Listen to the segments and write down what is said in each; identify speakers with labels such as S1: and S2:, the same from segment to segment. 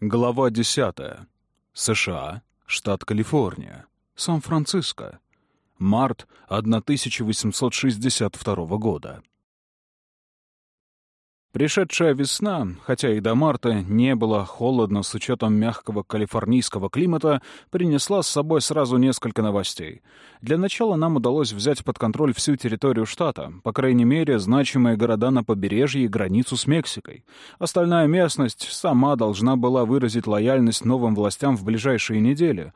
S1: Глава 10. США, штат Калифорния, Сан-Франциско. Март 1862 года. Пришедшая весна, хотя и до марта не было холодно с учетом мягкого калифорнийского климата, принесла с собой сразу несколько новостей. Для начала нам удалось взять под контроль всю территорию штата, по крайней мере, значимые города на побережье и границу с Мексикой. Остальная местность сама должна была выразить лояльность новым властям в ближайшие недели.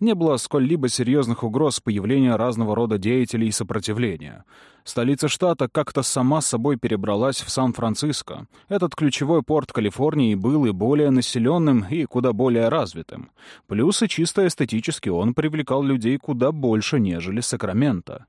S1: Не было сколь-либо серьезных угроз появления разного рода деятелей сопротивления. Столица штата как-то сама собой перебралась в Сан-Франциско. Этот ключевой порт Калифорнии был и более населенным, и куда более развитым. Плюс и чисто эстетически он привлекал людей куда больше, нежели Сакраменто.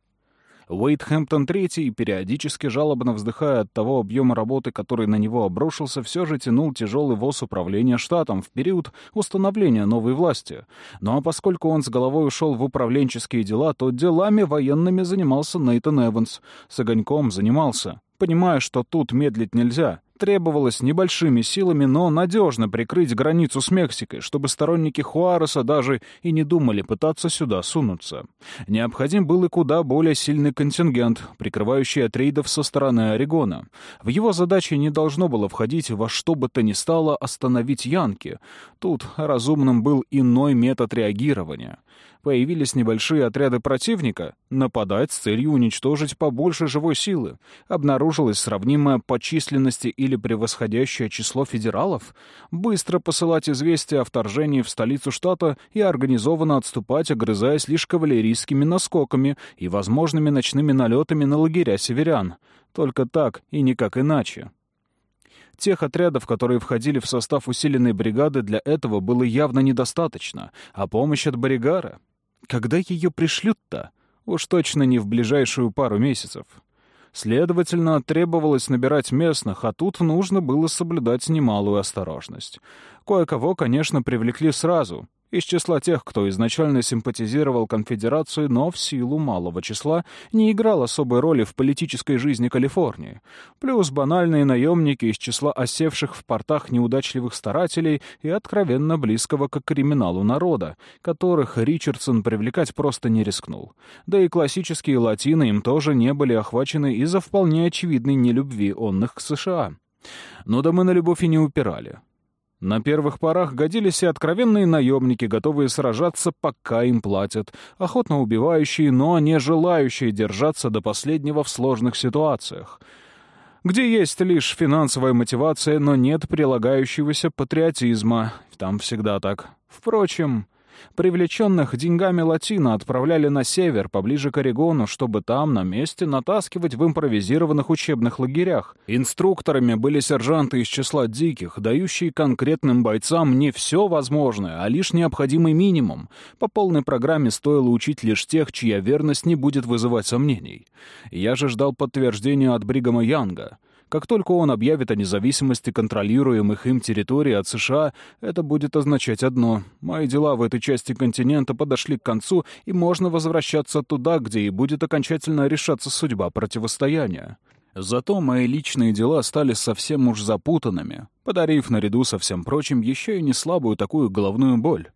S1: Уэйд Хэмптон III, периодически жалобно вздыхая от того объема работы, который на него обрушился, все же тянул тяжелый воз управления штатом в период установления новой власти. Ну а поскольку он с головой ушел в управленческие дела, то делами военными занимался Нейтан Эванс. С огоньком занимался. Понимая, что тут медлить нельзя, Требовалось небольшими силами, но надежно прикрыть границу с Мексикой, чтобы сторонники Хуареса даже и не думали пытаться сюда сунуться. Необходим был и куда более сильный контингент, прикрывающий от рейдов со стороны Орегона. В его задачи не должно было входить во что бы то ни стало остановить Янки. Тут разумным был иной метод реагирования появились небольшие отряды противника, нападать с целью уничтожить побольше живой силы. Обнаружилось сравнимое по численности или превосходящее число федералов, быстро посылать известия о вторжении в столицу штата и организованно отступать, огрызаясь лишь кавалерийскими наскоками и возможными ночными налетами на лагеря северян. Только так и никак иначе. Тех отрядов, которые входили в состав усиленной бригады, для этого было явно недостаточно, а помощь от Боригара когда ее пришлют-то? Уж точно не в ближайшую пару месяцев. Следовательно, требовалось набирать местных, а тут нужно было соблюдать немалую осторожность. Кое-кого, конечно, привлекли сразу, из числа тех, кто изначально симпатизировал конфедерации, но в силу малого числа не играл особой роли в политической жизни Калифорнии. Плюс банальные наемники из числа осевших в портах неудачливых старателей и откровенно близкого к криминалу народа, которых Ричардсон привлекать просто не рискнул. Да и классические латины им тоже не были охвачены из-за вполне очевидной нелюбви онных к США. Но да мы на любовь и не упирали. На первых порах годились и откровенные наемники, готовые сражаться, пока им платят, охотно убивающие, но не желающие держаться до последнего в сложных ситуациях, где есть лишь финансовая мотивация, но нет прилагающегося патриотизма. Там всегда так. Впрочем, Привлеченных деньгами латина отправляли на север, поближе к Орегону, чтобы там, на месте, натаскивать в импровизированных учебных лагерях. Инструкторами были сержанты из числа диких, дающие конкретным бойцам не все возможное, а лишь необходимый минимум. По полной программе стоило учить лишь тех, чья верность не будет вызывать сомнений. Я же ждал подтверждения от Бригама Янга. Как только он объявит о независимости контролируемых им территорий от США, это будет означать одно. Мои дела в этой части континента подошли к концу, и можно возвращаться туда, где и будет окончательно решаться судьба противостояния. Зато мои личные дела стали совсем уж запутанными, подарив наряду со всем прочим еще и не слабую такую головную боль.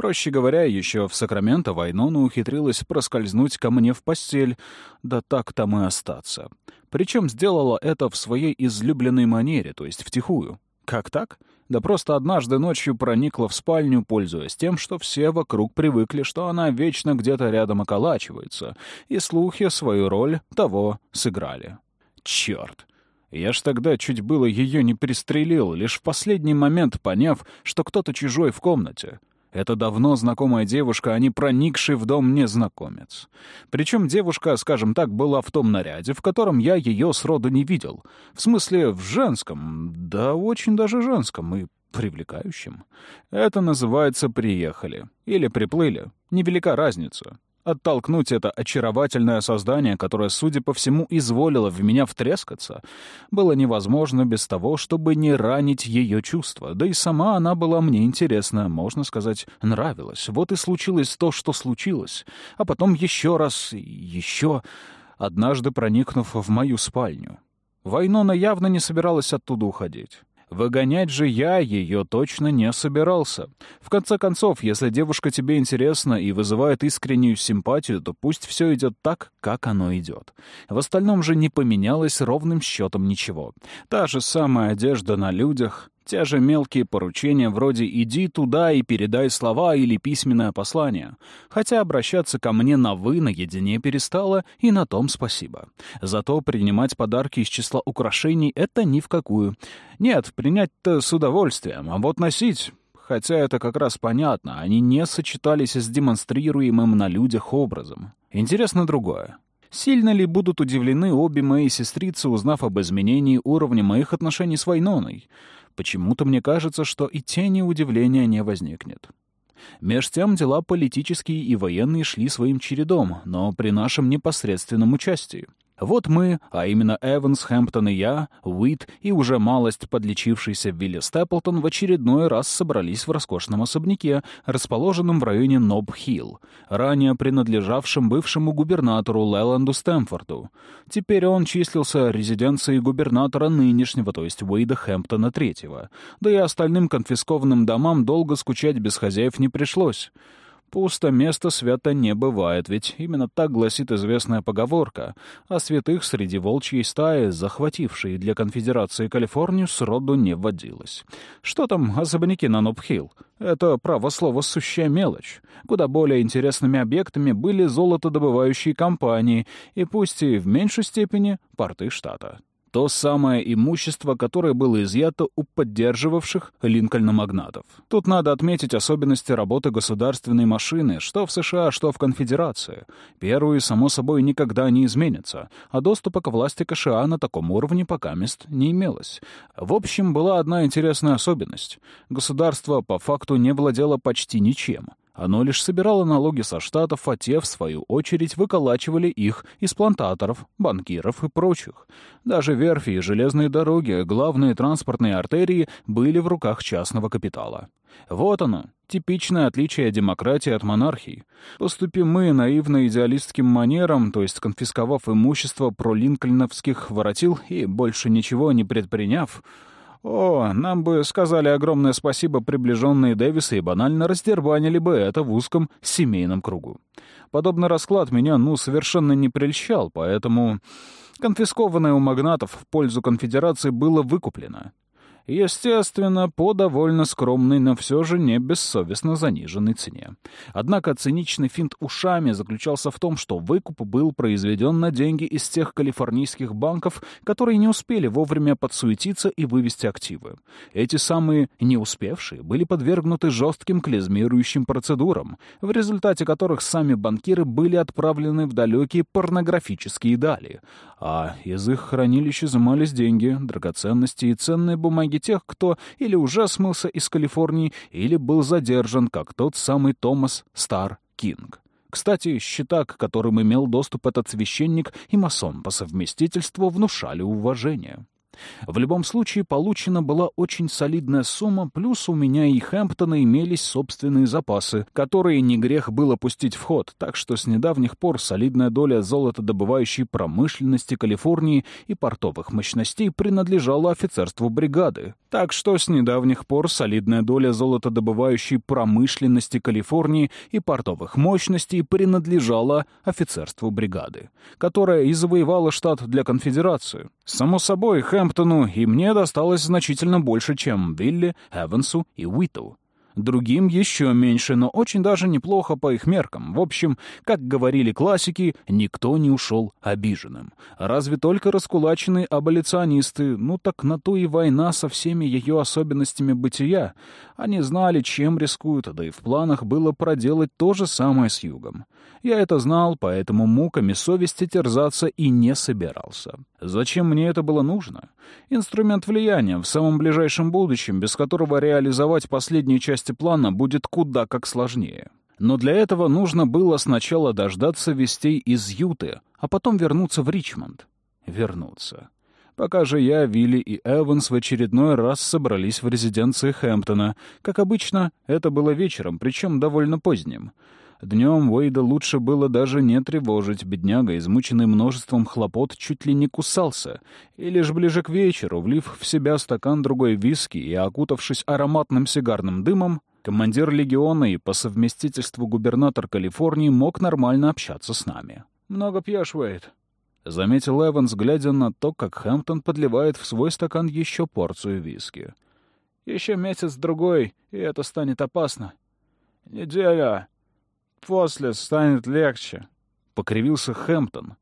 S1: Проще говоря, еще в Сакраменто Вайнона ухитрилась проскользнуть ко мне в постель, да так там и остаться. Причем сделала это в своей излюбленной манере, то есть втихую. Как так? Да просто однажды ночью проникла в спальню, пользуясь тем, что все вокруг привыкли, что она вечно где-то рядом околачивается, и слухи свою роль того сыграли. Черт! Я ж тогда чуть было ее не пристрелил, лишь в последний момент поняв, что кто-то чужой в комнате. Это давно знакомая девушка, а не проникший в дом незнакомец. Причем девушка, скажем так, была в том наряде, в котором я ее сроду не видел. В смысле, в женском, да очень даже женском и привлекающем. Это называется «приехали» или «приплыли». Невелика разница. Оттолкнуть это очаровательное создание, которое, судя по всему, изволило в меня втрескаться, было невозможно без того, чтобы не ранить ее чувства. Да и сама она была мне интересна, можно сказать, нравилась. Вот и случилось то, что случилось. А потом еще раз, еще, однажды проникнув в мою спальню. Вайнона явно не собиралась оттуда уходить. Выгонять же я ее точно не собирался. В конце концов, если девушка тебе интересна и вызывает искреннюю симпатию, то пусть все идет так, как оно идет. В остальном же не поменялось ровным счетом ничего. Та же самая одежда на людях, те же мелкие поручения вроде «иди туда и передай слова» или письменное послание. Хотя обращаться ко мне на «вы» наедине перестала, и на том спасибо. Зато принимать подарки из числа украшений — это ни в какую. Нет, принять-то с удовольствием, а вот носить... Хотя это как раз понятно, они не сочетались с демонстрируемым на людях образом. Интересно другое. Сильно ли будут удивлены обе мои сестрицы, узнав об изменении уровня моих отношений с Вайноной? Почему-то мне кажется, что и тени удивления не возникнет. Меж тем дела политические и военные шли своим чередом, но при нашем непосредственном участии. Вот мы, а именно Эванс, Хэмптон и я, Уит и уже малость подлечившийся Вилли Степлтон в очередной раз собрались в роскошном особняке, расположенном в районе Ноб-Хилл, ранее принадлежавшем бывшему губернатору Леланду Стэмфорду. Теперь он числился резиденцией губернатора нынешнего, то есть Уэйда Хэмптона III. Да и остальным конфискованным домам долго скучать без хозяев не пришлось. Пусто место свято не бывает, ведь именно так гласит известная поговорка, а святых среди волчьей стаи, захватившей для конфедерации Калифорнию, сроду не водилось. Что там особняки на Нобхилл? Это, право слово, сущая мелочь. Куда более интересными объектами были золотодобывающие компании, и пусть и в меньшей степени порты штата. То самое имущество, которое было изъято у поддерживавших Линкольна магнатов. Тут надо отметить особенности работы государственной машины, что в США, что в Конфедерации. Первые, само собой, никогда не изменятся, а доступа к власти КША на таком уровне пока мест не имелось. В общем, была одна интересная особенность. Государство по факту не владело почти ничем. Оно лишь собирало налоги со штатов, а те, в свою очередь, выколачивали их из плантаторов, банкиров и прочих. Даже верфи и железные дороги, главные транспортные артерии, были в руках частного капитала. Вот оно, типичное отличие демократии от монархии. Поступим мы наивно-идеалистским манером, то есть конфисковав имущество пролинкольновских воротил и больше ничего не предприняв, о, нам бы сказали огромное спасибо приближенные Дэвиса и банально раздербанили бы это в узком семейном кругу. Подобный расклад меня, ну, совершенно не прельщал, поэтому конфискованное у магнатов в пользу конфедерации было выкуплено. Естественно, по довольно скромной, но все же не бессовестно заниженной цене. Однако циничный финт ушами заключался в том, что выкуп был произведен на деньги из тех калифорнийских банков, которые не успели вовремя подсуетиться и вывести активы. Эти самые «не успевшие» были подвергнуты жестким клизмирующим процедурам, в результате которых сами банкиры были отправлены в далекие порнографические дали, а из их хранилищ изымались деньги, драгоценности и ценные бумаги тех, кто или уже смылся из Калифорнии, или был задержан, как тот самый Томас Стар Кинг. Кстати, счета, к которым имел доступ этот священник и масон по совместительству, внушали уважение. В любом случае, получена была очень солидная сумма, плюс у меня и Хэмптона имелись собственные запасы, которые не грех было пустить в ход, так что с недавних пор солидная доля золотодобывающей промышленности Калифорнии и портовых мощностей принадлежала офицерству бригады. Так что с недавних пор солидная доля золотодобывающей промышленности Калифорнии и портовых мощностей принадлежала офицерству бригады, которая и завоевала штат для конфедерации. Само собой, Хэмптон Хэмптону, и мне досталось значительно больше, чем Билли, Эвансу и Уиту. Другим еще меньше, но очень даже неплохо по их меркам. В общем, как говорили классики, никто не ушел обиженным. Разве только раскулаченные аболиционисты, ну так на то и война со всеми ее особенностями бытия. Они знали, чем рискуют, да и в планах было проделать то же самое с югом. Я это знал, поэтому муками совести терзаться и не собирался. Зачем мне это было нужно? Инструмент влияния в самом ближайшем будущем, без которого реализовать последнюю часть плана будет куда как сложнее. Но для этого нужно было сначала дождаться вестей из Юты, а потом вернуться в Ричмонд. Вернуться. Пока же я, Вилли и Эванс в очередной раз собрались в резиденции Хэмптона. Как обычно, это было вечером, причем довольно поздним. Днем Уэйда лучше было даже не тревожить. Бедняга, измученный множеством хлопот, чуть ли не кусался. И лишь ближе к вечеру, влив в себя стакан другой виски и окутавшись ароматным сигарным дымом, командир легиона и по совместительству губернатор Калифорнии мог нормально общаться с нами. «Много пьешь, Уэйд», — заметил Эванс, глядя на то, как Хэмптон подливает в свой стакан еще порцию виски. «Еще месяц-другой, и это станет опасно». «Неделя. После станет легче», — покривился Хэмптон.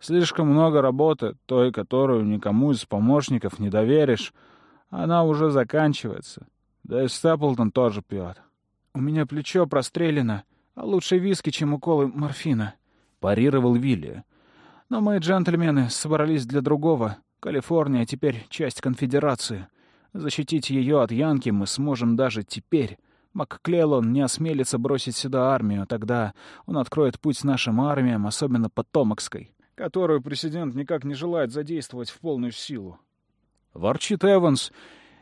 S1: «Слишком много работы, той, которую никому из помощников не доверишь. Она уже заканчивается. Да и Степлтон тоже пьет». «У меня плечо прострелено, а лучше виски, чем уколы морфина», — парировал Вилли. Но мы, джентльмены, собрались для другого. Калифорния теперь часть конфедерации. Защитить ее от Янки мы сможем даже теперь. МакКлеллон не осмелится бросить сюда армию. Тогда он откроет путь нашим армиям, особенно Потомокской, которую президент никак не желает задействовать в полную силу. Ворчит Эванс,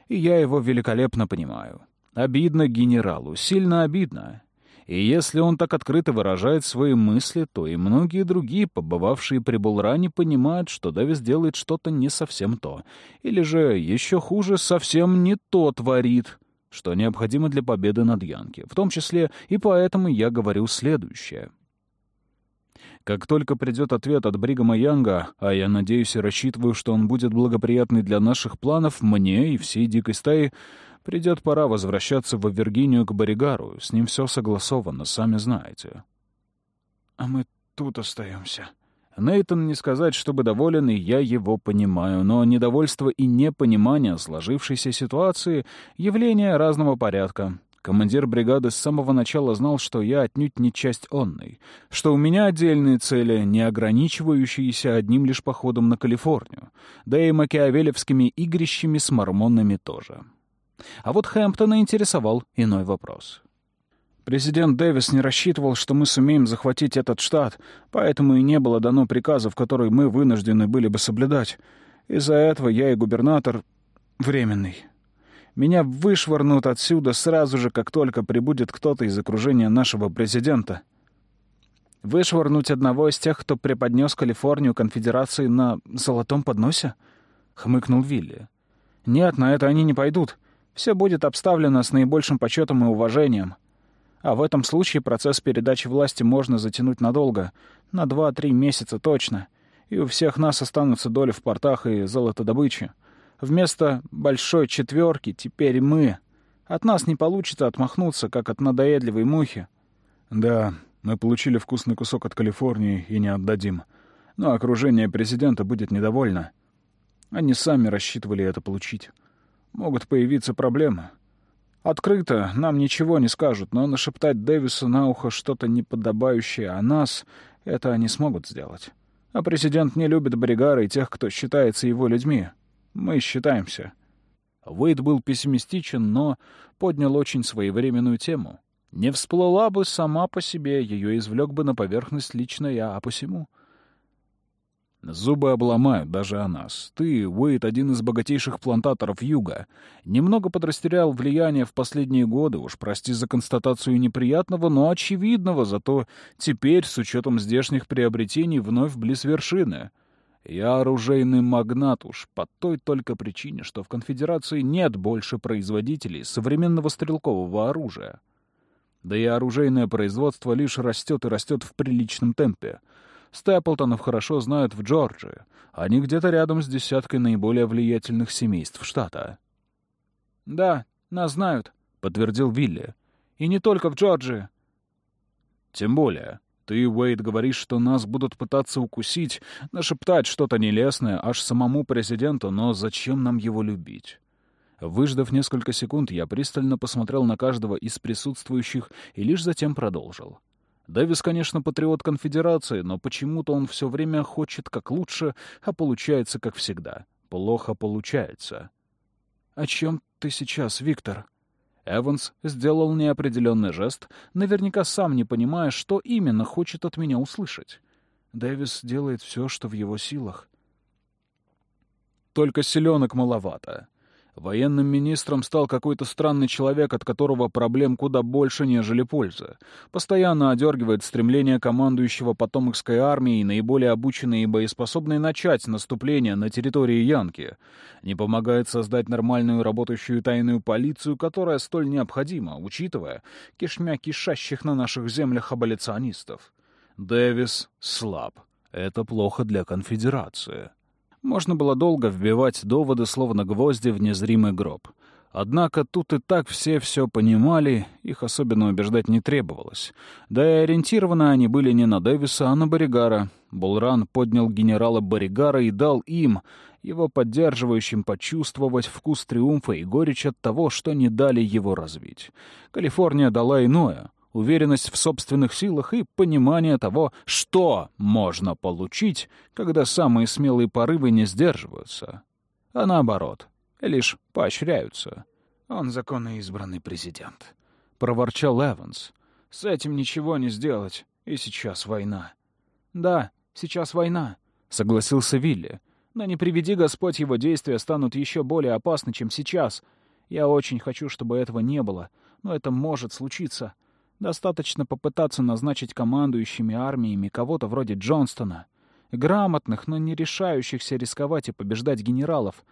S1: и я его великолепно понимаю. Обидно генералу, сильно обидно. И если он так открыто выражает свои мысли, то и многие другие, побывавшие при Булране, понимают, что Дэвис делает что-то не совсем то. Или же, еще хуже, совсем не то творит, что необходимо для победы над Янки. В том числе и поэтому я говорю следующее. Как только придет ответ от Бригама Янга, а я надеюсь и рассчитываю, что он будет благоприятный для наших планов, мне и всей дикой стаи Придет пора возвращаться в Виргинию к Боригару. С ним все согласовано, сами знаете. А мы тут остаемся. Нейтон не сказать, чтобы доволен, и я его понимаю, но недовольство и непонимание сложившейся ситуации — явление разного порядка. Командир бригады с самого начала знал, что я отнюдь не часть онной, что у меня отдельные цели, не ограничивающиеся одним лишь походом на Калифорнию, да и макиавелевскими игрищами с мормонами тоже. А вот Хэмптона интересовал иной вопрос. Президент Дэвис не рассчитывал, что мы сумеем захватить этот штат, поэтому и не было дано приказов, которые мы вынуждены были бы соблюдать. Из-за этого я и губернатор временный. Меня вышвырнут отсюда сразу же, как только прибудет кто-то из окружения нашего президента. Вышвырнуть одного из тех, кто преподнес Калифорнию конфедерации на золотом подносе? — хмыкнул Вилли. «Нет, на это они не пойдут. Все будет обставлено с наибольшим почетом и уважением. А в этом случае процесс передачи власти можно затянуть надолго, на 2-3 месяца точно, и у всех нас останутся доли в портах и золотодобыче. Вместо «большой четверки» теперь мы. От нас не получится отмахнуться, как от надоедливой мухи. Да, мы получили вкусный кусок от Калифорнии и не отдадим. Но окружение президента будет недовольно. Они сами рассчитывали это получить могут появиться проблемы. Открыто нам ничего не скажут, но нашептать Дэвису на ухо что-то неподобающее о нас — это они смогут сделать. А президент не любит Бригара и тех, кто считается его людьми. Мы считаемся. Уэйд был пессимистичен, но поднял очень своевременную тему. Не всплыла бы сама по себе, ее извлек бы на поверхность лично я, а посему — Зубы обломают даже о нас. Ты, Уэйт, один из богатейших плантаторов Юга. Немного подрастерял влияние в последние годы, уж прости за констатацию неприятного, но очевидного, зато теперь, с учетом здешних приобретений, вновь близ вершины. Я оружейный магнат уж по той только причине, что в конфедерации нет больше производителей современного стрелкового оружия. Да и оружейное производство лишь растет и растет в приличном темпе — Степлтонов хорошо знают в Джорджии. Они где-то рядом с десяткой наиболее влиятельных семейств штата. «Да, нас знают», — подтвердил Вилли. «И не только в Джорджии». «Тем более. Ты, Уэйд, говоришь, что нас будут пытаться укусить, нашептать что-то нелестное аж самому президенту, но зачем нам его любить?» Выждав несколько секунд, я пристально посмотрел на каждого из присутствующих и лишь затем продолжил. Дэвис, конечно, патриот конфедерации, но почему-то он все время хочет как лучше, а получается как всегда. Плохо получается. «О чем ты сейчас, Виктор?» Эванс сделал неопределенный жест, наверняка сам не понимая, что именно хочет от меня услышать. Дэвис делает все, что в его силах. Только селенок маловато. Военным министром стал какой-то странный человек, от которого проблем куда больше, нежели пользы. Постоянно одергивает стремление командующего потомокской армии наиболее обученной и боеспособной начать наступление на территории Янки. Не помогает создать нормальную работающую тайную полицию, которая столь необходима, учитывая кишмя кишащих на наших землях аболиционистов. Дэвис слаб. Это плохо для конфедерации. Можно было долго вбивать доводы, словно гвозди в незримый гроб. Однако тут и так все все понимали, их особенно убеждать не требовалось. Да и ориентированы они были не на Дэвиса, а на Боригара. Булран поднял генерала Боригара и дал им, его поддерживающим, почувствовать вкус триумфа и горечь от того, что не дали его развить. Калифорния дала иное — уверенность в собственных силах и понимание того, что можно получить, когда самые смелые порывы не сдерживаются, а наоборот, лишь поощряются. «Он законно избранный президент», — проворчал Эванс. «С этим ничего не сделать, и сейчас война». «Да, сейчас война», — согласился Вилли. «Но не приведи Господь, его действия станут еще более опасны, чем сейчас. Я очень хочу, чтобы этого не было, но это может случиться. Достаточно попытаться назначить командующими армиями кого-то вроде Джонстона. Грамотных, но не решающихся рисковать и побеждать генералов.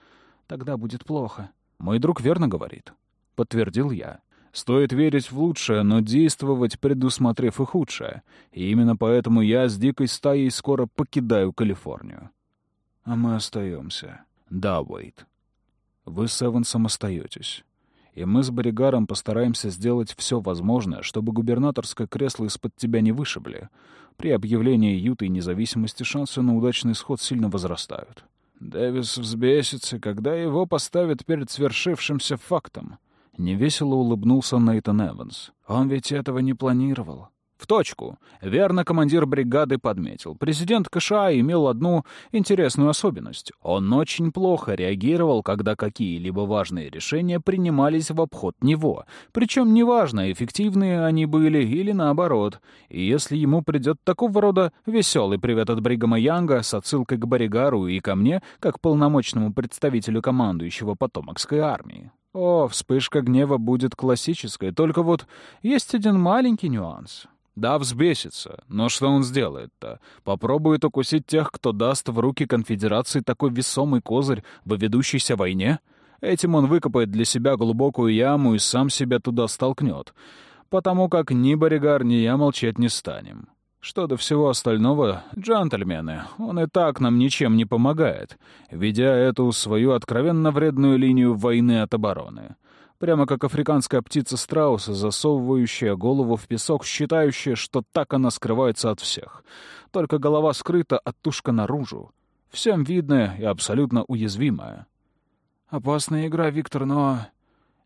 S1: Тогда будет плохо. «Мой друг верно говорит», — подтвердил я. «Стоит верить в лучшее, но действовать, предусмотрев и худшее. И именно поэтому я с дикой стаей скоро покидаю Калифорнию». «А мы остаемся». «Да, Уэйт. Вы с Эвансом остаетесь и мы с Боригаром постараемся сделать все возможное, чтобы губернаторское кресло из-под тебя не вышибли. При объявлении Юты независимости шансы на удачный исход сильно возрастают. Дэвис взбесится, когда его поставят перед свершившимся фактом. Невесело улыбнулся Нейтан Эванс. Он ведь этого не планировал. В точку. Верно командир бригады подметил. Президент КША имел одну интересную особенность. Он очень плохо реагировал, когда какие-либо важные решения принимались в обход него. Причем неважно, эффективные они были или наоборот. И если ему придет такого рода веселый привет от Бригама Янга с отсылкой к Боригару и ко мне, как полномочному представителю командующего потомокской армии. О, вспышка гнева будет классической, только вот есть один маленький нюанс. Да, взбесится. Но что он сделает-то? Попробует укусить тех, кто даст в руки конфедерации такой весомый козырь во ведущейся войне? Этим он выкопает для себя глубокую яму и сам себя туда столкнет. Потому как ни Боригар, ни я молчать не станем. Что до всего остального, джентльмены, он и так нам ничем не помогает, ведя эту свою откровенно вредную линию войны от обороны прямо как африканская птица страуса, засовывающая голову в песок, считающая, что так она скрывается от всех. Только голова скрыта, а тушка наружу. Всем видная и абсолютно уязвимая. «Опасная игра, Виктор, но...»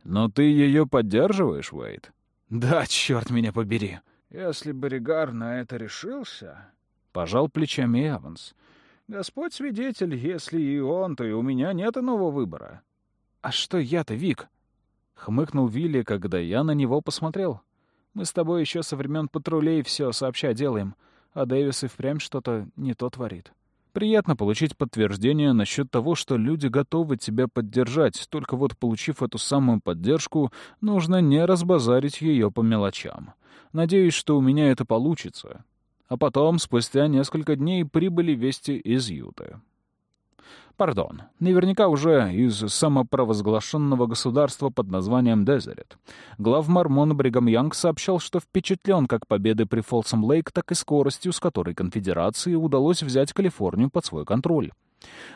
S1: «Но ты ее поддерживаешь, Уэйд?» «Да, черт меня побери!» «Если Боригар на это решился...» — пожал плечами Эванс. «Господь свидетель, если и он, то и у меня нет иного выбора». «А что я-то, Вик?» — хмыкнул Вилли, когда я на него посмотрел. «Мы с тобой еще со времен патрулей все сообща делаем, а Дэвис и впрямь что-то не то творит». Приятно получить подтверждение насчет того, что люди готовы тебя поддержать, только вот, получив эту самую поддержку, нужно не разбазарить ее по мелочам. Надеюсь, что у меня это получится. А потом, спустя несколько дней, прибыли вести из Юты. Пардон, наверняка уже из самопровозглашенного государства под названием Дезерет. Главмормон Бригам Янг сообщал, что впечатлен как победой при Фолсом Лейк, так и скоростью, с которой конфедерации удалось взять Калифорнию под свой контроль.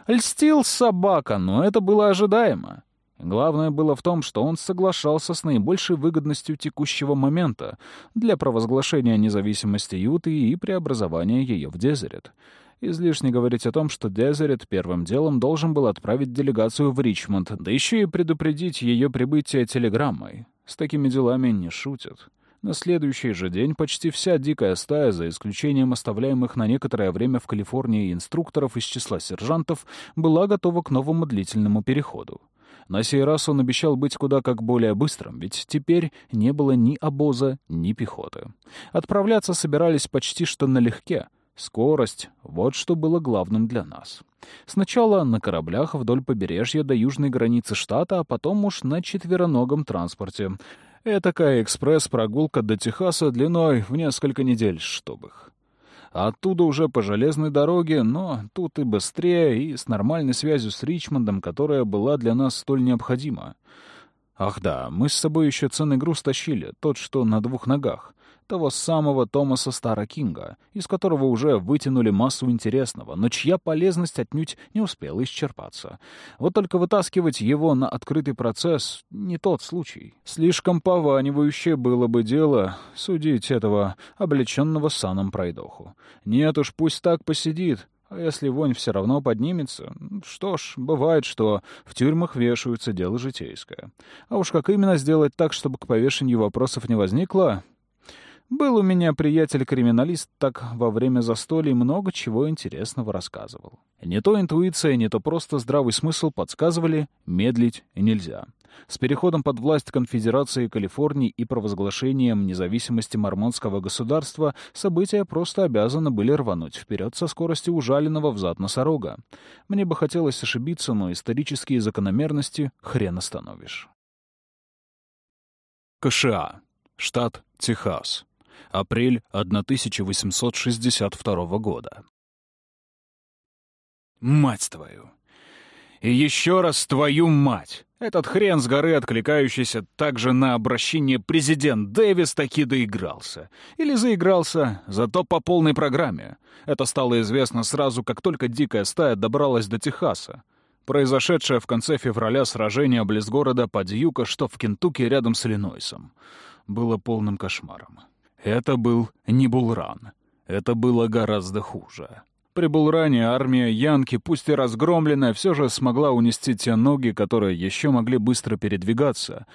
S1: Льстил собака, но это было ожидаемо. Главное было в том, что он соглашался с наибольшей выгодностью текущего момента для провозглашения независимости Юты и преобразования ее в Дезерет. Излишне говорить о том, что Дезерет первым делом должен был отправить делегацию в Ричмонд, да еще и предупредить ее прибытие телеграммой. С такими делами не шутят. На следующий же день почти вся дикая стая, за исключением оставляемых на некоторое время в Калифорнии инструкторов из числа сержантов, была готова к новому длительному переходу. На сей раз он обещал быть куда как более быстрым, ведь теперь не было ни обоза, ни пехоты. Отправляться собирались почти что налегке — Скорость — вот что было главным для нас. Сначала на кораблях вдоль побережья до южной границы штата, а потом уж на четвероногом транспорте. Этакая экспресс-прогулка до Техаса длиной в несколько недель, чтоб их. Оттуда уже по железной дороге, но тут и быстрее, и с нормальной связью с Ричмондом, которая была для нас столь необходима. Ах да, мы с собой еще ценный груз тащили, тот, что на двух ногах того самого Томаса Стара Кинга, из которого уже вытянули массу интересного, но чья полезность отнюдь не успела исчерпаться. Вот только вытаскивать его на открытый процесс — не тот случай. Слишком пованивающее было бы дело судить этого облеченного саном пройдоху. Нет уж, пусть так посидит, а если вонь все равно поднимется, что ж, бывает, что в тюрьмах вешаются дело житейское. А уж как именно сделать так, чтобы к повешению вопросов не возникло, был у меня приятель-криминалист, так во время застолья много чего интересного рассказывал. Не то интуиция, не то просто здравый смысл подсказывали, медлить нельзя. С переходом под власть Конфедерации Калифорнии и провозглашением независимости мормонского государства события просто обязаны были рвануть вперед со скоростью ужаленного взад носорога. Мне бы хотелось ошибиться, но исторические закономерности хрен остановишь. КША. Штат Техас апрель 1862 года. Мать твою! И еще раз твою мать! Этот хрен с горы, откликающийся также на обращение президент Дэвис, таки доигрался. Или заигрался, зато по полной программе. Это стало известно сразу, как только дикая стая добралась до Техаса. Произошедшее в конце февраля сражение близ города Падьюка, что в Кентукки рядом с Иллинойсом, было полным кошмаром. Это был не Булран. Это было гораздо хуже. При Булране армия Янки, пусть и разгромленная, все же смогла унести те ноги, которые еще могли быстро передвигаться.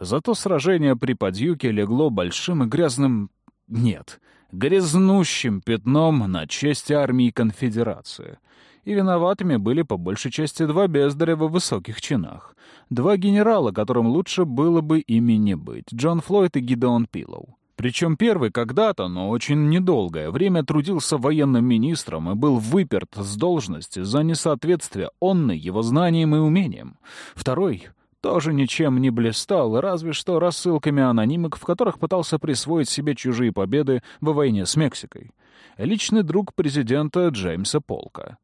S1: Зато сражение при Подюке легло большим и грязным... Нет, грязнущим пятном на честь армии конфедерации. И виноватыми были по большей части два бездаря во высоких чинах. Два генерала, которым лучше было бы ими не быть — Джон Флойд и Гидеон Пиллоу. Причем первый когда-то, но очень недолгое время трудился военным министром и был выперт с должности за несоответствие онной его знаниям и умениям. Второй тоже ничем не блистал, разве что рассылками анонимок, в которых пытался присвоить себе чужие победы во войне с Мексикой. Личный друг президента Джеймса Полка.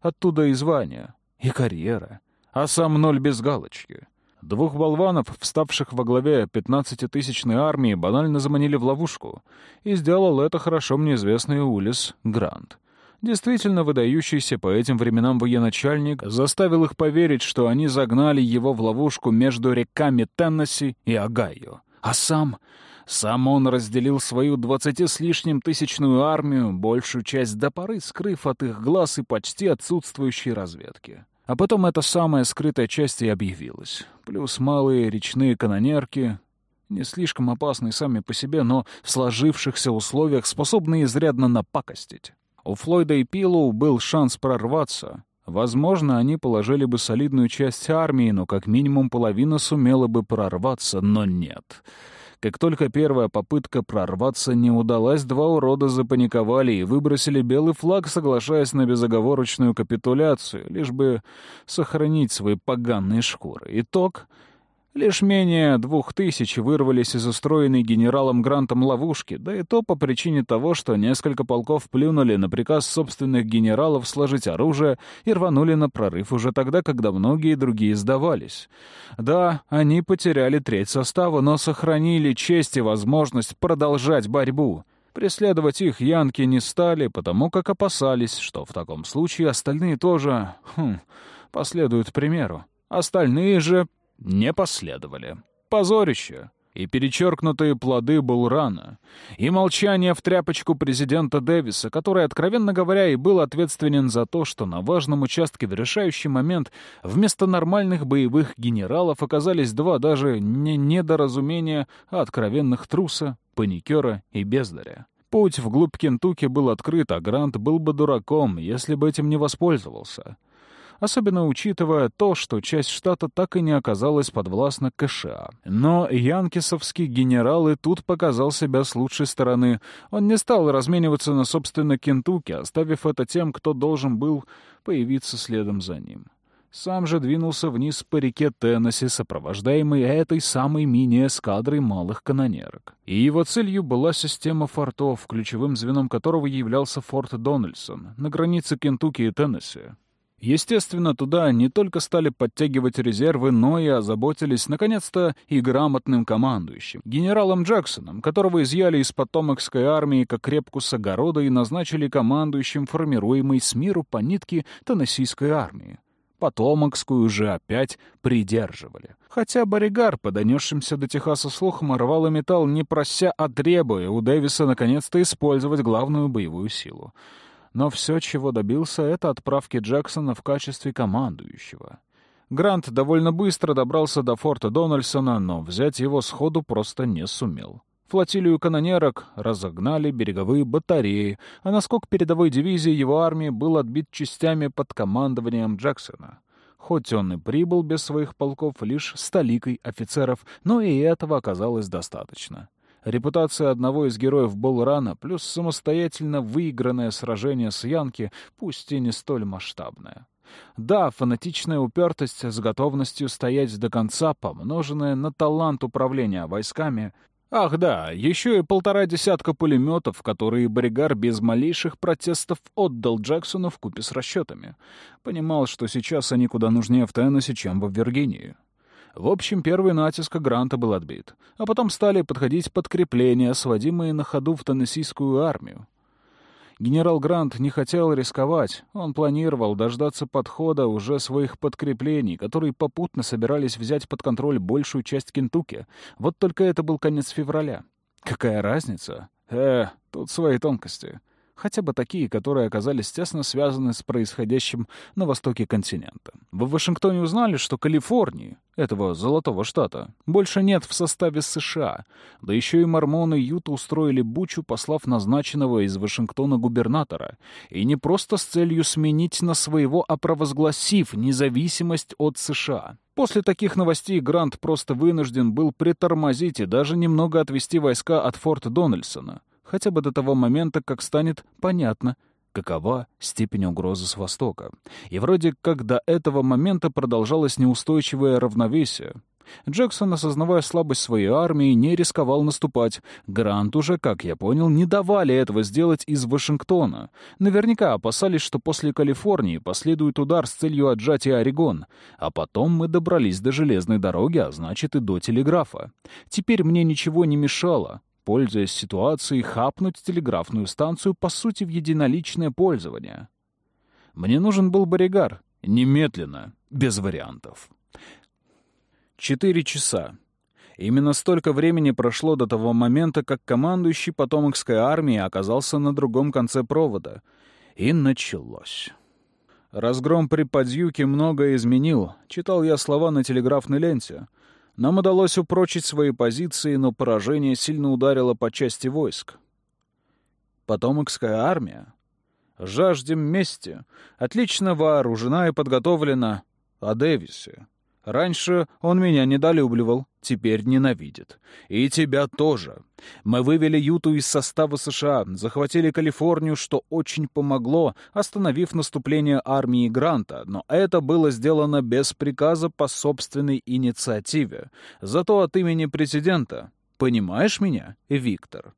S1: Оттуда и звание, и карьера, а сам ноль без галочки. Двух болванов, вставших во главе пятнадцатитысячной армии, банально заманили в ловушку. И сделал это хорошо мне известный Улис Грант. Действительно выдающийся по этим временам военачальник заставил их поверить, что они загнали его в ловушку между реками Теннесси и Огайо. А сам... Сам он разделил свою двадцати с лишним тысячную армию, большую часть до поры скрыв от их глаз и почти отсутствующей разведки. А потом эта самая скрытая часть и объявилась. Плюс малые речные канонерки, не слишком опасные сами по себе, но в сложившихся условиях способны изрядно напакостить. У Флойда и Пилоу был шанс прорваться. Возможно, они положили бы солидную часть армии, но как минимум половина сумела бы прорваться, но нет. Как только первая попытка прорваться не удалась, два урода запаниковали и выбросили белый флаг, соглашаясь на безоговорочную капитуляцию, лишь бы сохранить свои поганые шкуры. Итог Лишь менее двух тысяч вырвались из устроенной генералом Грантом ловушки, да и то по причине того, что несколько полков плюнули на приказ собственных генералов сложить оружие и рванули на прорыв уже тогда, когда многие другие сдавались. Да, они потеряли треть состава, но сохранили честь и возможность продолжать борьбу. Преследовать их янки не стали, потому как опасались, что в таком случае остальные тоже хм, последуют примеру. Остальные же не последовали. Позорище! И перечеркнутые плоды Булрана, и молчание в тряпочку президента Дэвиса, который, откровенно говоря, и был ответственен за то, что на важном участке в решающий момент вместо нормальных боевых генералов оказались два даже не недоразумения, а откровенных труса, паникера и бездаря. Путь вглубь Кентукки был открыт, а Грант был бы дураком, если бы этим не воспользовался. Особенно учитывая то, что часть штата так и не оказалась подвластна КША. Но янкисовский генерал и тут показал себя с лучшей стороны. Он не стал размениваться на собственно Кентукки, оставив это тем, кто должен был появиться следом за ним. Сам же двинулся вниз по реке Теннесси, сопровождаемый этой самой мини-эскадрой малых канонерок. И его целью была система фортов, ключевым звеном которого являлся форт Дональдсон на границе Кентукки и Теннесси. Естественно, туда не только стали подтягивать резервы, но и озаботились, наконец-то, и грамотным командующим, генералом Джексоном, которого изъяли из потомокской армии как крепку с огорода и назначили командующим формируемой с миру по нитке Теннессийской армии. Потомокскую же опять придерживали. Хотя Боригар, по донесшимся до Техаса слухам, рвал и металл, не прося, а требуя у Дэвиса наконец-то использовать главную боевую силу. Но все, чего добился, это отправки Джексона в качестве командующего. Грант довольно быстро добрался до форта Дональдсона, но взять его сходу просто не сумел. Флотилию канонерок разогнали береговые батареи, а наскок передовой дивизии его армии был отбит частями под командованием Джексона. Хоть он и прибыл без своих полков лишь столикой офицеров, но и этого оказалось достаточно. Репутация одного из героев Болрана плюс самостоятельно выигранное сражение с Янки, пусть и не столь масштабное. Да, фанатичная упертость с готовностью стоять до конца, помноженная на талант управления войсками, Ах да, еще и полтора десятка пулеметов, которые Боригар без малейших протестов отдал Джексону в купе с расчетами. Понимал, что сейчас они куда нужнее в Теннессе, чем в Виргинии. В общем, первый натиск Гранта был отбит. А потом стали подходить подкрепления, сводимые на ходу в Теннессийскую армию. Генерал Грант не хотел рисковать. Он планировал дождаться подхода уже своих подкреплений, которые попутно собирались взять под контроль большую часть Кентукки. Вот только это был конец февраля. Какая разница? Э, тут свои тонкости хотя бы такие, которые оказались тесно связаны с происходящим на востоке континента. В Вашингтоне узнали, что Калифорнии, этого золотого штата, больше нет в составе США, да еще и мормоны Юта устроили бучу, послав назначенного из Вашингтона губернатора, и не просто с целью сменить на своего, а провозгласив независимость от США. После таких новостей Грант просто вынужден был притормозить и даже немного отвести войска от форта Дональдсона хотя бы до того момента, как станет понятно, какова степень угрозы с востока. И вроде как до этого момента продолжалось неустойчивое равновесие. Джексон, осознавая слабость своей армии, не рисковал наступать. Грант уже, как я понял, не давали этого сделать из Вашингтона. Наверняка опасались, что после Калифорнии последует удар с целью отжатия Орегон. А потом мы добрались до железной дороги, а значит и до телеграфа. Теперь мне ничего не мешало пользуясь ситуацией, хапнуть телеграфную станцию, по сути, в единоличное пользование. Мне нужен был Боригар. Немедленно, без вариантов. Четыре часа. Именно столько времени прошло до того момента, как командующий потомокской армии оказался на другом конце провода. И началось. Разгром при подъюке многое изменил. Читал я слова на телеграфной ленте — нам удалось упрочить свои позиции, но поражение сильно ударило по части войск. Потомокская армия. Жаждем мести. Отлично вооружена и подготовлена. О Дэвисе. Раньше он меня недолюбливал, теперь ненавидит. И тебя тоже. Мы вывели Юту из состава США, захватили Калифорнию, что очень помогло, остановив наступление армии Гранта, но это было сделано без приказа по собственной инициативе. Зато от имени президента. Понимаешь меня, Виктор?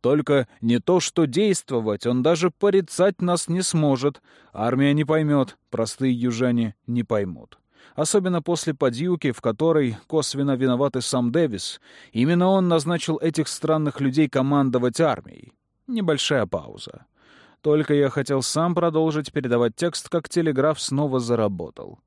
S1: Только не то, что действовать, он даже порицать нас не сможет. Армия не поймет, простые южане не поймут особенно после подъюки, в которой косвенно виноват и сам Дэвис. Именно он назначил этих странных людей командовать армией. Небольшая пауза. Только я хотел сам продолжить передавать текст, как телеграф снова заработал.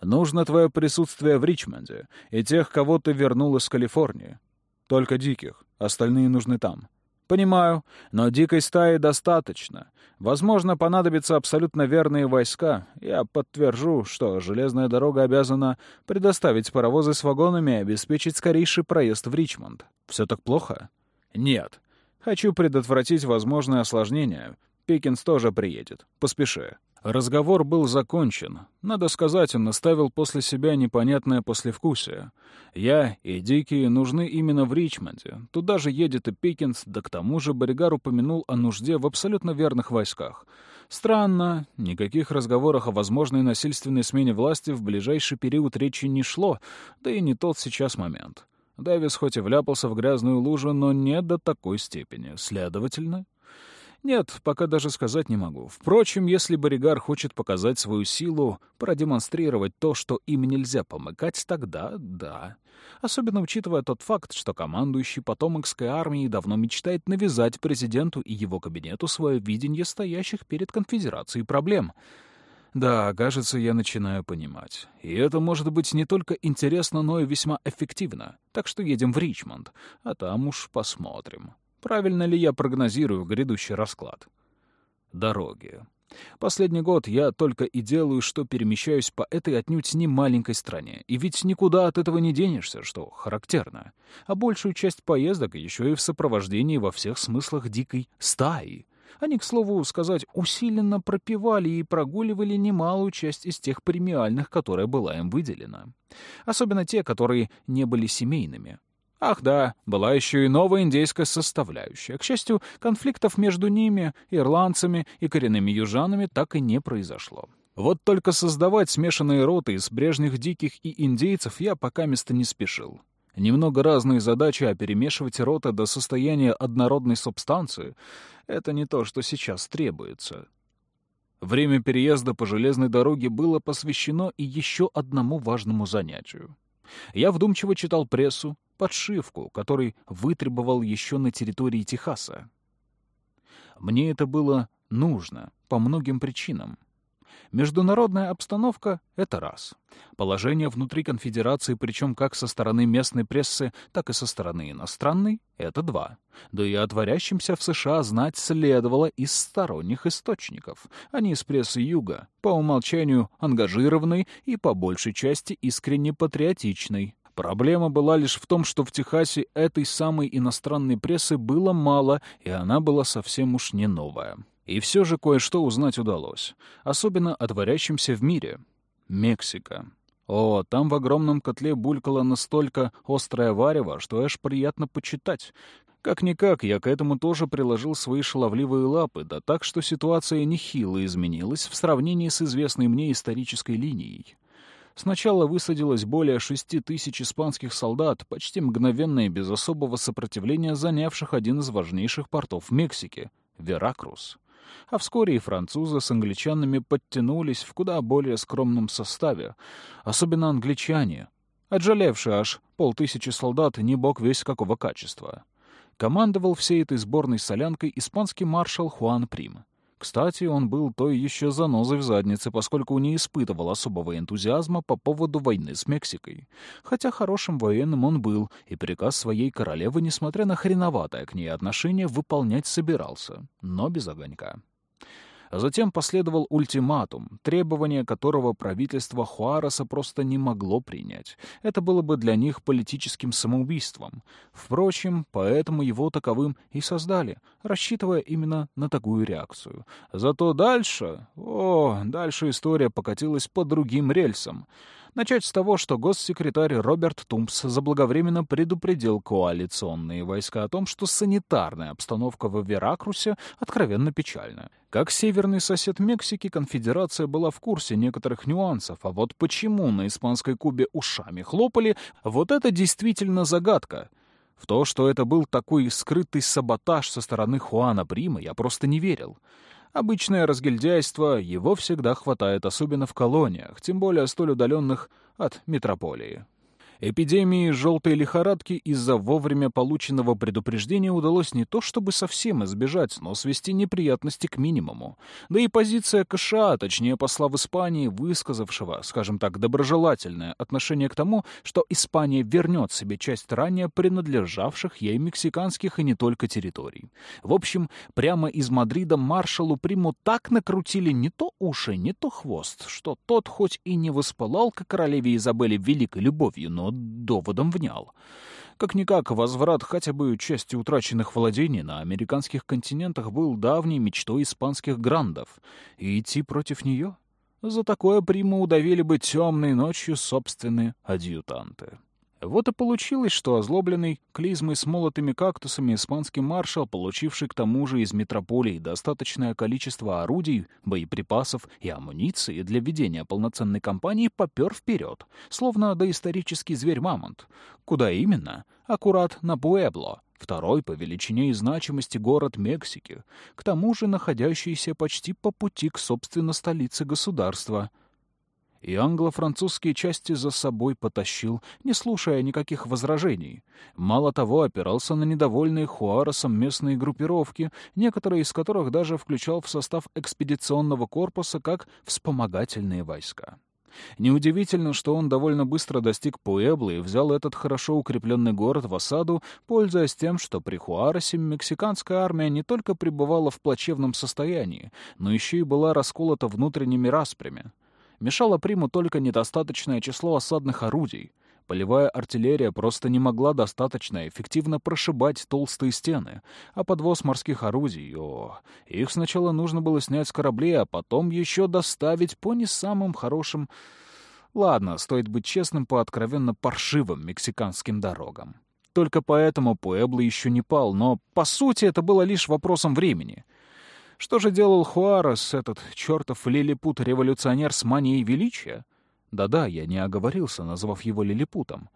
S1: «Нужно твое присутствие в Ричмонде и тех, кого ты вернул из Калифорнии. Только диких, остальные нужны там. Понимаю, но дикой стаи достаточно. Возможно, понадобятся абсолютно верные войска. Я подтвержу, что железная дорога обязана предоставить паровозы с вагонами и обеспечить скорейший проезд в Ричмонд. Все так плохо? Нет. Хочу предотвратить возможные осложнения. Пикинс тоже приедет. Поспеши». Разговор был закончен. Надо сказать, он оставил после себя непонятное послевкусие. Я и Дикие нужны именно в Ричмонде. Туда же едет и Пикинс, да к тому же Боригар упомянул о нужде в абсолютно верных войсках. Странно, никаких разговоров о возможной насильственной смене власти в ближайший период речи не шло, да и не тот сейчас момент. Дэвис хоть и вляпался в грязную лужу, но не до такой степени. Следовательно, нет, пока даже сказать не могу. Впрочем, если Боригар хочет показать свою силу, продемонстрировать то, что им нельзя помыкать, тогда да. Особенно учитывая тот факт, что командующий потомокской армией давно мечтает навязать президенту и его кабинету свое видение стоящих перед конфедерацией проблем. Да, кажется, я начинаю понимать. И это может быть не только интересно, но и весьма эффективно. Так что едем в Ричмонд, а там уж посмотрим. Правильно ли я прогнозирую грядущий расклад? Дороги. Последний год я только и делаю, что перемещаюсь по этой отнюдь не маленькой стране. И ведь никуда от этого не денешься, что характерно. А большую часть поездок еще и в сопровождении во всех смыслах дикой стаи. Они, к слову сказать, усиленно пропивали и прогуливали немалую часть из тех премиальных, которая была им выделена. Особенно те, которые не были семейными. Ах да, была еще и новая индейская составляющая. К счастью, конфликтов между ними, ирландцами и коренными южанами так и не произошло. Вот только создавать смешанные роты из брежних диких и индейцев я пока места не спешил. Немного разные задачи, а перемешивать роты до состояния однородной субстанции — это не то, что сейчас требуется. Время переезда по железной дороге было посвящено и еще одному важному занятию. Я вдумчиво читал прессу, подшивку, который вытребовал еще на территории Техаса. Мне это было нужно по многим причинам. Международная обстановка — это раз. Положение внутри конфедерации, причем как со стороны местной прессы, так и со стороны иностранной — это два. Да и о творящемся в США знать следовало из сторонних источников, а не из прессы Юга, по умолчанию ангажированной и по большей части искренне патриотичной. Проблема была лишь в том, что в Техасе этой самой иностранной прессы было мало, и она была совсем уж не новая. И все же кое-что узнать удалось, особенно о творящемся в мире. Мексика. О, там в огромном котле булькало настолько острое варево, что аж приятно почитать. Как-никак, я к этому тоже приложил свои шаловливые лапы, да так, что ситуация нехило изменилась в сравнении с известной мне исторической линией. Сначала высадилось более шести тысяч испанских солдат, почти мгновенно и без особого сопротивления занявших один из важнейших портов Мексики — Веракрус. А вскоре и французы с англичанами подтянулись в куда более скромном составе, особенно англичане, отжалевшие аж полтысячи солдат не бог весь какого качества. Командовал всей этой сборной солянкой испанский маршал Хуан Прим. Кстати, он был той еще занозой в заднице, поскольку не испытывал особого энтузиазма по поводу войны с Мексикой. Хотя хорошим военным он был, и приказ своей королевы, несмотря на хреноватое к ней отношение, выполнять собирался, но без огонька. А затем последовал ультиматум, требование которого правительство Хуареса просто не могло принять. Это было бы для них политическим самоубийством. Впрочем, поэтому его таковым и создали, рассчитывая именно на такую реакцию. Зато дальше... О, дальше история покатилась по другим рельсам. Начать с того, что госсекретарь Роберт Тумпс заблаговременно предупредил коалиционные войска о том, что санитарная обстановка в Веракрусе откровенно печальная. Как северный сосед Мексики, конфедерация была в курсе некоторых нюансов, а вот почему на испанской Кубе ушами хлопали, вот это действительно загадка. В то, что это был такой скрытый саботаж со стороны Хуана Прима, я просто не верил. Обычное разгильдяйство, его всегда хватает, особенно в колониях, тем более столь удаленных от метрополии. Эпидемии желтой лихорадки из-за вовремя полученного предупреждения удалось не то чтобы совсем избежать, но свести неприятности к минимуму. Да и позиция КША, точнее посла в Испании, высказавшего, скажем так, доброжелательное отношение к тому, что Испания вернет себе часть ранее принадлежавших ей мексиканских и не только территорий. В общем, прямо из Мадрида маршалу Приму так накрутили не то уши, не то хвост, что тот хоть и не воспылал к королеве Изабелле великой любовью, но доводом внял. Как-никак, возврат хотя бы части утраченных владений на американских континентах был давней мечтой испанских грандов. И идти против нее? За такое приму удавили бы темной ночью собственные адъютанты. Вот и получилось, что озлобленный клизмой с молотыми кактусами испанский маршал, получивший к тому же из метрополии достаточное количество орудий, боеприпасов и амуниции для ведения полноценной кампании, попер вперед, словно доисторический зверь-мамонт. Куда именно? Аккурат на Пуэбло, второй по величине и значимости город Мексики, к тому же находящийся почти по пути к собственно столице государства — и англо-французские части за собой потащил, не слушая никаких возражений. Мало того, опирался на недовольные Хуаресом местные группировки, некоторые из которых даже включал в состав экспедиционного корпуса как вспомогательные войска. Неудивительно, что он довольно быстро достиг Пуэблы и взял этот хорошо укрепленный город в осаду, пользуясь тем, что при Хуаресе мексиканская армия не только пребывала в плачевном состоянии, но еще и была расколота внутренними распрями. Мешало приму только недостаточное число осадных орудий. Полевая артиллерия просто не могла достаточно эффективно прошибать толстые стены, а подвоз морских орудий, о, их сначала нужно было снять с кораблей, а потом еще доставить по не самым хорошим... Ладно, стоит быть честным по откровенно паршивым мексиканским дорогам. Только поэтому Пуэбло еще не пал, но, по сути, это было лишь вопросом времени — что же делал Хуарес, этот чертов лилипут-революционер с манией величия? Да-да, я не оговорился, назвав его лилипутом.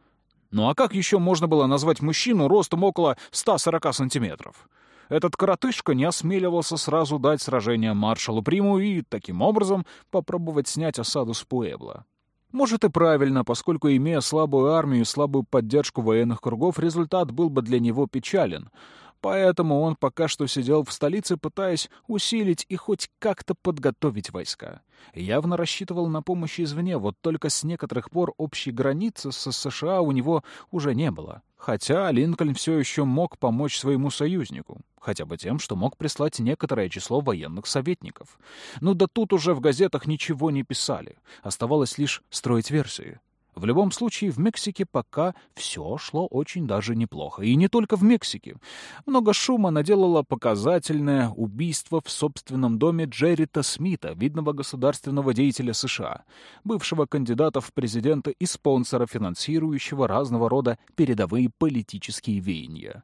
S1: Ну а как еще можно было назвать мужчину ростом около 140 сантиметров? Этот коротышка не осмеливался сразу дать сражение маршалу Приму и, таким образом, попробовать снять осаду с Пуэбла. Может и правильно, поскольку, имея слабую армию и слабую поддержку военных кругов, результат был бы для него печален — Поэтому он пока что сидел в столице, пытаясь усилить и хоть как-то подготовить войска. Явно рассчитывал на помощь извне, вот только с некоторых пор общей границы с США у него уже не было. Хотя Линкольн все еще мог помочь своему союзнику, хотя бы тем, что мог прислать некоторое число военных советников. Ну да тут уже в газетах ничего не писали, оставалось лишь строить версии. В любом случае, в Мексике пока все шло очень даже неплохо. И не только в Мексике. Много шума наделало показательное убийство в собственном доме Джеррита Смита, видного государственного деятеля США, бывшего кандидата в президенты и спонсора, финансирующего разного рода передовые политические веяния.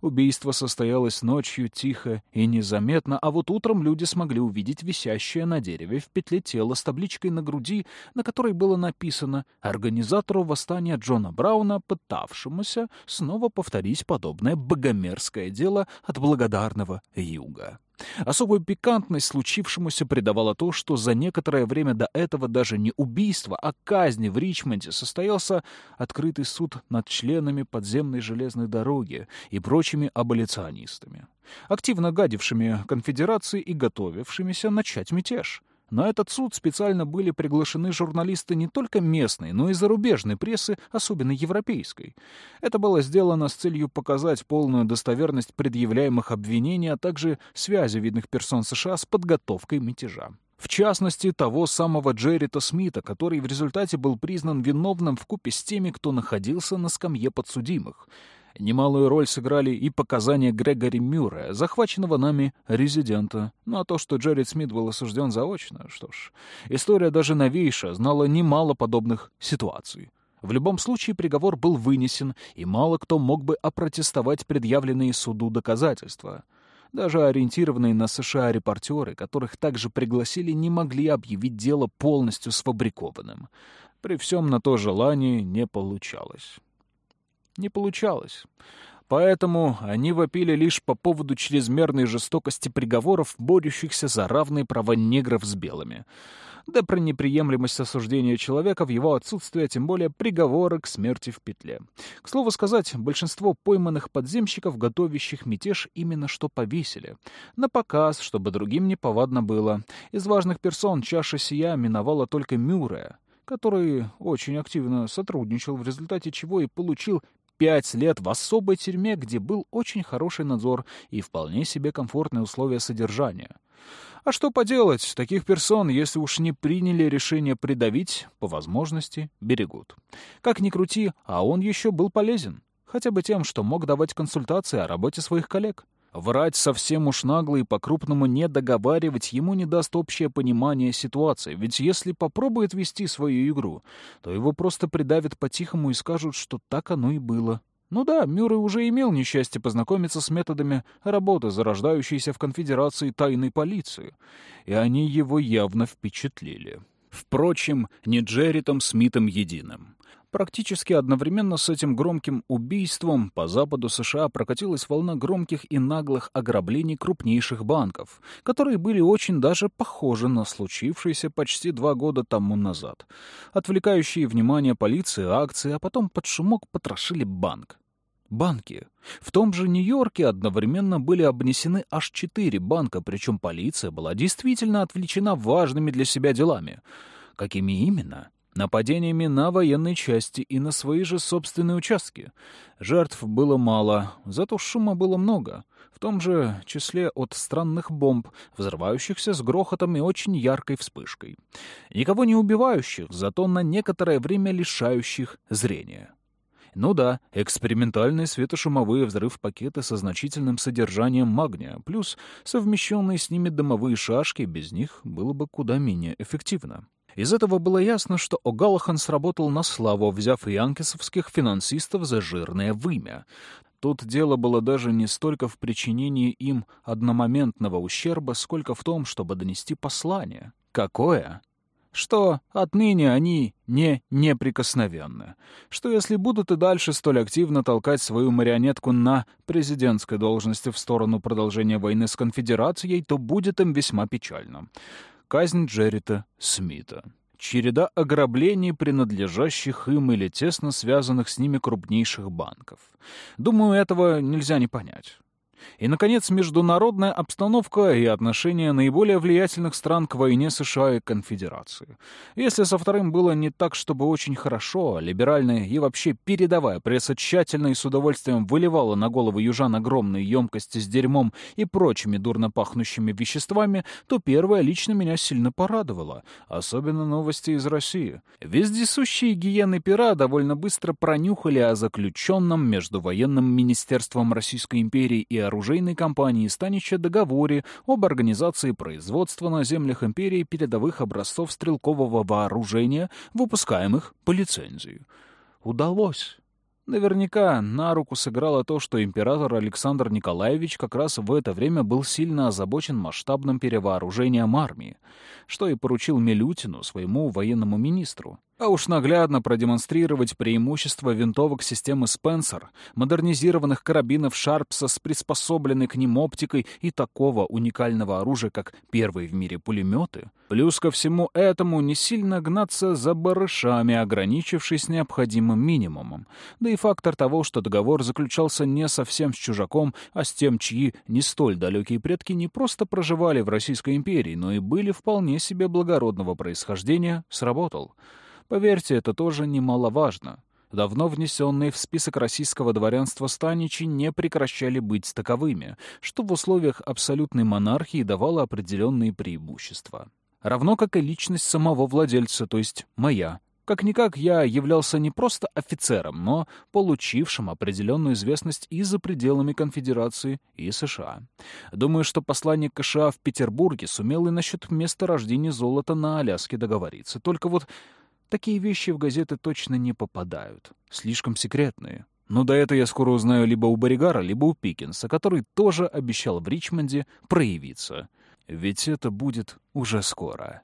S1: Убийство состоялось ночью, тихо и незаметно, а вот утром люди смогли увидеть висящее на дереве в петле тело с табличкой на груди, на которой было написано «Организатору восстания Джона Брауна, пытавшемуся снова повторить подобное богомерзкое дело от благодарного юга». Особую пикантность случившемуся придавало то, что за некоторое время до этого даже не убийство, а казни в Ричмонде состоялся открытый суд над членами подземной железной дороги и прочими аболиционистами, активно гадившими конфедерации и готовившимися начать мятеж. На этот суд специально были приглашены журналисты не только местной, но и зарубежной прессы, особенно европейской. Это было сделано с целью показать полную достоверность предъявляемых обвинений, а также связи видных персон США с подготовкой мятежа. В частности, того самого Джеррита Смита, который в результате был признан виновным в купе с теми, кто находился на скамье подсудимых — Немалую роль сыграли и показания Грегори Мюррея, захваченного нами резидента. Ну а то, что Джеррид Смит был осужден заочно, что ж, история даже новейшая знала немало подобных ситуаций. В любом случае приговор был вынесен, и мало кто мог бы опротестовать предъявленные суду доказательства. Даже ориентированные на США репортеры, которых также пригласили, не могли объявить дело полностью сфабрикованным. При всем на то желании не получалось. Не получалось. Поэтому они вопили лишь по поводу чрезмерной жестокости приговоров, борющихся за равные права негров с белыми. Да про неприемлемость осуждения человека в его отсутствие, тем более приговоры к смерти в петле. К слову сказать, большинство пойманных подземщиков, готовящих мятеж, именно что повесили. На показ, чтобы другим не повадно было. Из важных персон чаша сия миновала только Мюррея который очень активно сотрудничал, в результате чего и получил пять лет в особой тюрьме, где был очень хороший надзор и вполне себе комфортные условия содержания. А что поделать, таких персон, если уж не приняли решение придавить, по возможности берегут. Как ни крути, а он еще был полезен. Хотя бы тем, что мог давать консультации о работе своих коллег. Врать совсем уж нагло и по-крупному не договаривать ему не даст общее понимание ситуации, ведь если попробует вести свою игру, то его просто придавят по-тихому и скажут, что так оно и было. Ну да, Мюррей уже имел несчастье познакомиться с методами работы, зарождающейся в конфедерации тайной полиции, и они его явно впечатлили. Впрочем, не Джерритом Смитом единым. Практически одновременно с этим громким убийством по западу США прокатилась волна громких и наглых ограблений крупнейших банков, которые были очень даже похожи на случившиеся почти два года тому назад. Отвлекающие внимание полиции акции, а потом под шумок потрошили банк. Банки. В том же Нью-Йорке одновременно были обнесены аж четыре банка, причем полиция была действительно отвлечена важными для себя делами. Какими именно? Нападениями на военные части и на свои же собственные участки. Жертв было мало, зато шума было много, в том же числе от странных бомб, взрывающихся с грохотом и очень яркой вспышкой. Никого не убивающих, зато на некоторое время лишающих зрения. Ну да, экспериментальные светошумовые взрыв-пакеты со значительным содержанием магния, плюс совмещенные с ними дымовые шашки, без них было бы куда менее эффективно. Из этого было ясно, что О'Галлахан сработал на славу, взяв янкисовских финансистов за жирное вымя. Тут дело было даже не столько в причинении им одномоментного ущерба, сколько в том, чтобы донести послание. Какое? Что отныне они не неприкосновенны. Что если будут и дальше столь активно толкать свою марионетку на президентской должности в сторону продолжения войны с конфедерацией, то будет им весьма печально казнь Джеррита Смита. Череда ограблений, принадлежащих им или тесно связанных с ними крупнейших банков. Думаю, этого нельзя не понять. И, наконец, международная обстановка и отношения наиболее влиятельных стран к войне США и Конфедерации. Если со вторым было не так, чтобы очень хорошо, либеральная и вообще передовая пресса тщательно и с удовольствием выливала на голову южан огромные емкости с дерьмом и прочими дурно пахнущими веществами, то первое лично меня сильно порадовало, особенно новости из России. Вездесущие гиены пера довольно быстро пронюхали о заключенном между военным министерством Российской империи и оружейной компании Станича договоре об организации производства на землях империи передовых образцов стрелкового вооружения, выпускаемых по лицензии. Удалось. Наверняка на руку сыграло то, что император Александр Николаевич как раз в это время был сильно озабочен масштабным перевооружением армии, что и поручил Милютину, своему военному министру. А уж наглядно продемонстрировать преимущество винтовок системы Спенсер, модернизированных карабинов Шарпса с приспособленной к ним оптикой и такого уникального оружия, как первые в мире пулеметы, плюс ко всему этому не сильно гнаться за барышами, ограничившись необходимым минимумом. Да и фактор того, что договор заключался не совсем с чужаком, а с тем, чьи не столь далекие предки не просто проживали в Российской империи, но и были вполне себе благородного происхождения, сработал. Поверьте, это тоже немаловажно. Давно внесенные в список российского дворянства станичи не прекращали быть таковыми, что в условиях абсолютной монархии давало определенные преимущества. Равно как и личность самого владельца, то есть моя. Как-никак я являлся не просто офицером, но получившим определенную известность и за пределами Конфедерации и США. Думаю, что посланник КША в Петербурге сумел и насчет месторождения золота на Аляске договориться. Только вот Такие вещи в газеты точно не попадают. Слишком секретные. Но до этого я скоро узнаю либо у Боригара, либо у Пикинса, который тоже обещал в Ричмонде проявиться. Ведь это будет уже скоро.